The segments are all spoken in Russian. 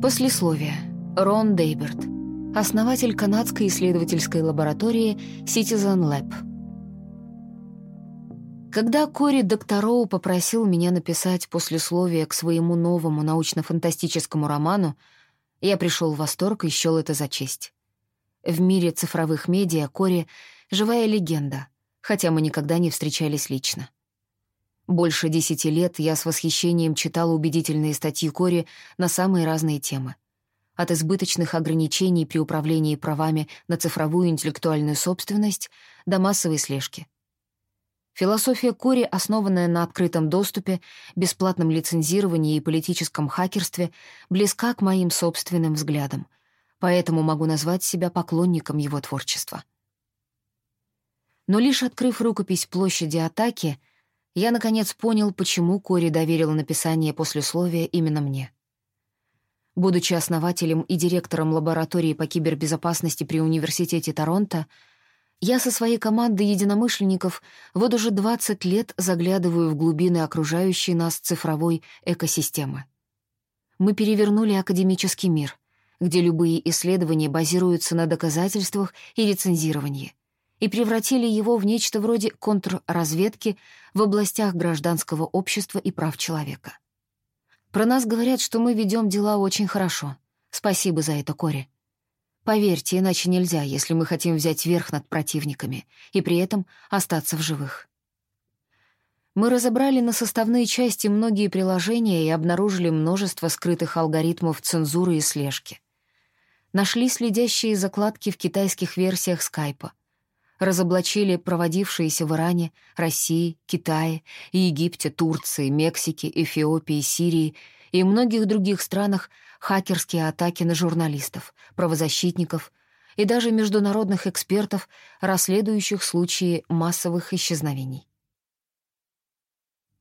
Послесловие. Рон Дейберт. Основатель канадской исследовательской лаборатории Citizen Lab. Когда Кори Доктороу попросил меня написать послесловие к своему новому научно-фантастическому роману, я пришел в восторг и счел это за честь. В мире цифровых медиа Кори — живая легенда, хотя мы никогда не встречались лично. Больше десяти лет я с восхищением читала убедительные статьи Кори на самые разные темы. От избыточных ограничений при управлении правами на цифровую интеллектуальную собственность до массовой слежки. Философия Кори, основанная на открытом доступе, бесплатном лицензировании и политическом хакерстве, близка к моим собственным взглядам, поэтому могу назвать себя поклонником его творчества. Но лишь открыв рукопись площади атаки, я, наконец, понял, почему Кори доверила написание послесловия именно мне. Будучи основателем и директором лаборатории по кибербезопасности при Университете Торонто, я со своей командой единомышленников вот уже 20 лет заглядываю в глубины окружающей нас цифровой экосистемы. Мы перевернули академический мир, где любые исследования базируются на доказательствах и рецензировании и превратили его в нечто вроде контрразведки в областях гражданского общества и прав человека. Про нас говорят, что мы ведем дела очень хорошо. Спасибо за это, Кори. Поверьте, иначе нельзя, если мы хотим взять верх над противниками и при этом остаться в живых. Мы разобрали на составные части многие приложения и обнаружили множество скрытых алгоритмов цензуры и слежки. Нашли следящие закладки в китайских версиях скайпа, разоблачили проводившиеся в Иране, России, Китае, Египте, Турции, Мексике, Эфиопии, Сирии и многих других странах хакерские атаки на журналистов, правозащитников и даже международных экспертов, расследующих случаи массовых исчезновений.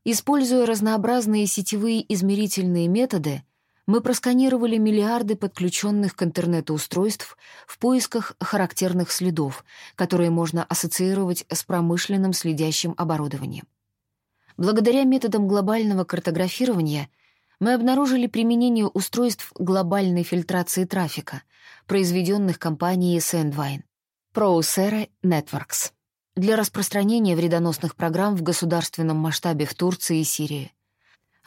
Используя разнообразные сетевые измерительные методы, мы просканировали миллиарды подключенных к интернету устройств в поисках характерных следов, которые можно ассоциировать с промышленным следящим оборудованием. Благодаря методам глобального картографирования мы обнаружили применение устройств глобальной фильтрации трафика, произведенных компанией Sandvine, Procera Networks, для распространения вредоносных программ в государственном масштабе в Турции и Сирии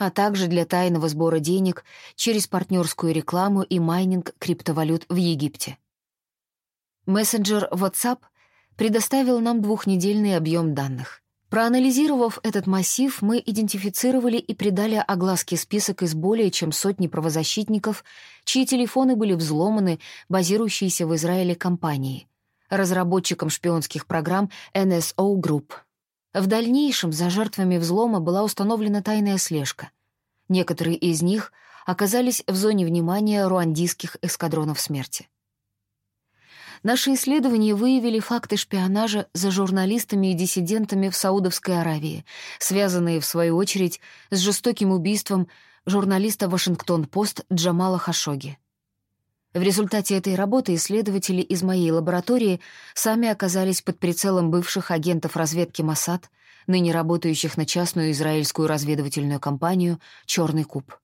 а также для тайного сбора денег через партнерскую рекламу и майнинг криптовалют в Египте. Мессенджер WhatsApp предоставил нам двухнедельный объем данных. Проанализировав этот массив, мы идентифицировали и придали огласке список из более чем сотни правозащитников, чьи телефоны были взломаны, базирующиеся в Израиле компании, разработчикам шпионских программ NSO Group — в дальнейшем за жертвами взлома была установлена тайная слежка. Некоторые из них оказались в зоне внимания руандийских эскадронов смерти. Наши исследования выявили факты шпионажа за журналистами и диссидентами в Саудовской Аравии, связанные, в свою очередь, с жестоким убийством журналиста «Вашингтон-Пост» Джамала Хашоги. В результате этой работы исследователи из моей лаборатории сами оказались под прицелом бывших агентов разведки Масад, ныне работающих на частную израильскую разведывательную компанию «Черный куб».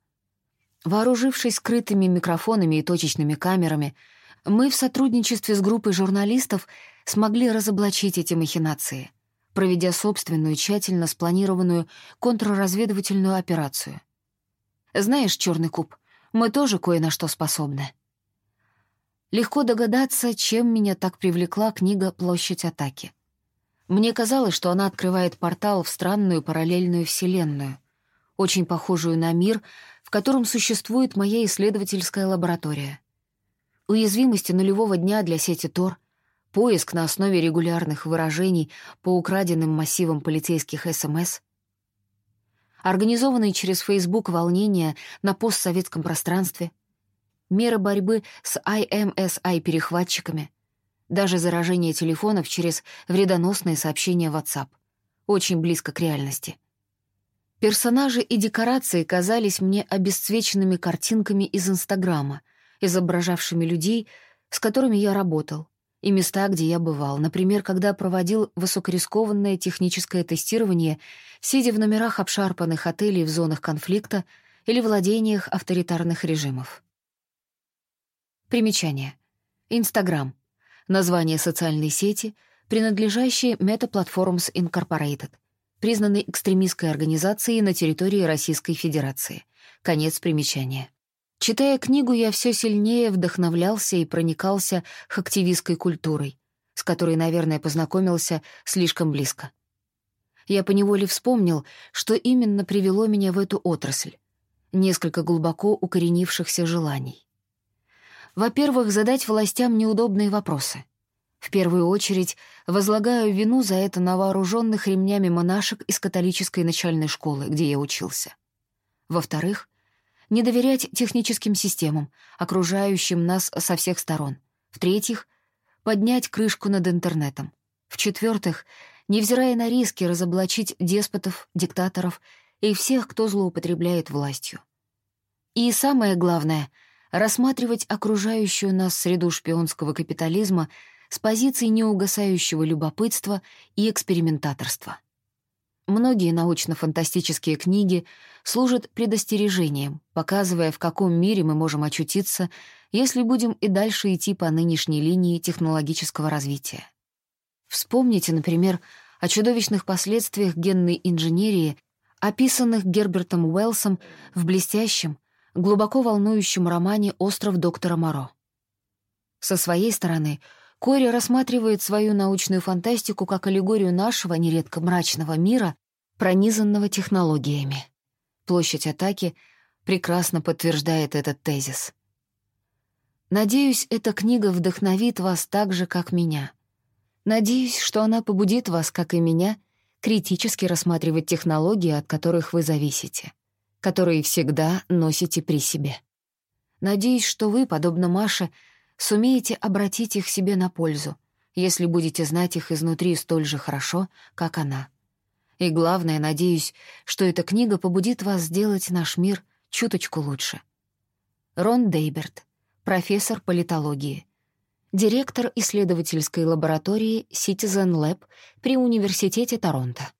Вооружившись скрытыми микрофонами и точечными камерами, мы в сотрудничестве с группой журналистов смогли разоблачить эти махинации, проведя собственную тщательно спланированную контрразведывательную операцию. Знаешь, «Черный куб», мы тоже кое на что способны. Легко догадаться, чем меня так привлекла книга «Площадь атаки». Мне казалось, что она открывает портал в странную параллельную вселенную, очень похожую на мир, в котором существует моя исследовательская лаборатория. Уязвимости нулевого дня для сети Тор, поиск на основе регулярных выражений по украденным массивам полицейских СМС, организованные через Facebook волнения на постсоветском пространстве — меры борьбы с IMSI-перехватчиками, даже заражение телефонов через вредоносные сообщения WhatsApp. Очень близко к реальности. Персонажи и декорации казались мне обесцвеченными картинками из Инстаграма, изображавшими людей, с которыми я работал, и места, где я бывал, например, когда проводил высокорискованное техническое тестирование, сидя в номерах обшарпанных отелей в зонах конфликта или владениях авторитарных режимов. Примечание. Инстаграм. Название социальной сети, принадлежащей Meta Platforms Incorporated, признанной экстремистской организацией на территории Российской Федерации. Конец примечания. Читая книгу, я все сильнее вдохновлялся и проникался хактивистской культурой, с которой, наверное, познакомился слишком близко. Я поневоле вспомнил, что именно привело меня в эту отрасль. Несколько глубоко укоренившихся желаний. Во-первых, задать властям неудобные вопросы. В первую очередь, возлагаю вину за это на вооруженных ремнями монашек из католической начальной школы, где я учился. Во-вторых, не доверять техническим системам, окружающим нас со всех сторон. В-третьих, поднять крышку над интернетом. В-четвертых, невзирая на риски разоблачить деспотов, диктаторов и всех, кто злоупотребляет властью. И самое главное — рассматривать окружающую нас среду шпионского капитализма с позиции неугасающего любопытства и экспериментаторства. Многие научно-фантастические книги служат предостережением, показывая, в каком мире мы можем очутиться, если будем и дальше идти по нынешней линии технологического развития. Вспомните, например, о чудовищных последствиях генной инженерии, описанных Гербертом Уэллсом в блестящем, глубоко волнующем романе «Остров доктора Моро». Со своей стороны — Кори рассматривает свою научную фантастику как аллегорию нашего, нередко мрачного мира, пронизанного технологиями. Площадь атаки прекрасно подтверждает этот тезис. Надеюсь, эта книга вдохновит вас так же, как меня. Надеюсь, что она побудит вас, как и меня, критически рассматривать технологии, от которых вы зависите, которые всегда носите при себе. Надеюсь, что вы, подобно Маше, сумеете обратить их себе на пользу, если будете знать их изнутри столь же хорошо, как она. И главное, надеюсь, что эта книга побудит вас сделать наш мир чуточку лучше. Рон Дейберт, профессор политологии, директор исследовательской лаборатории Citizen Lab при Университете Торонто.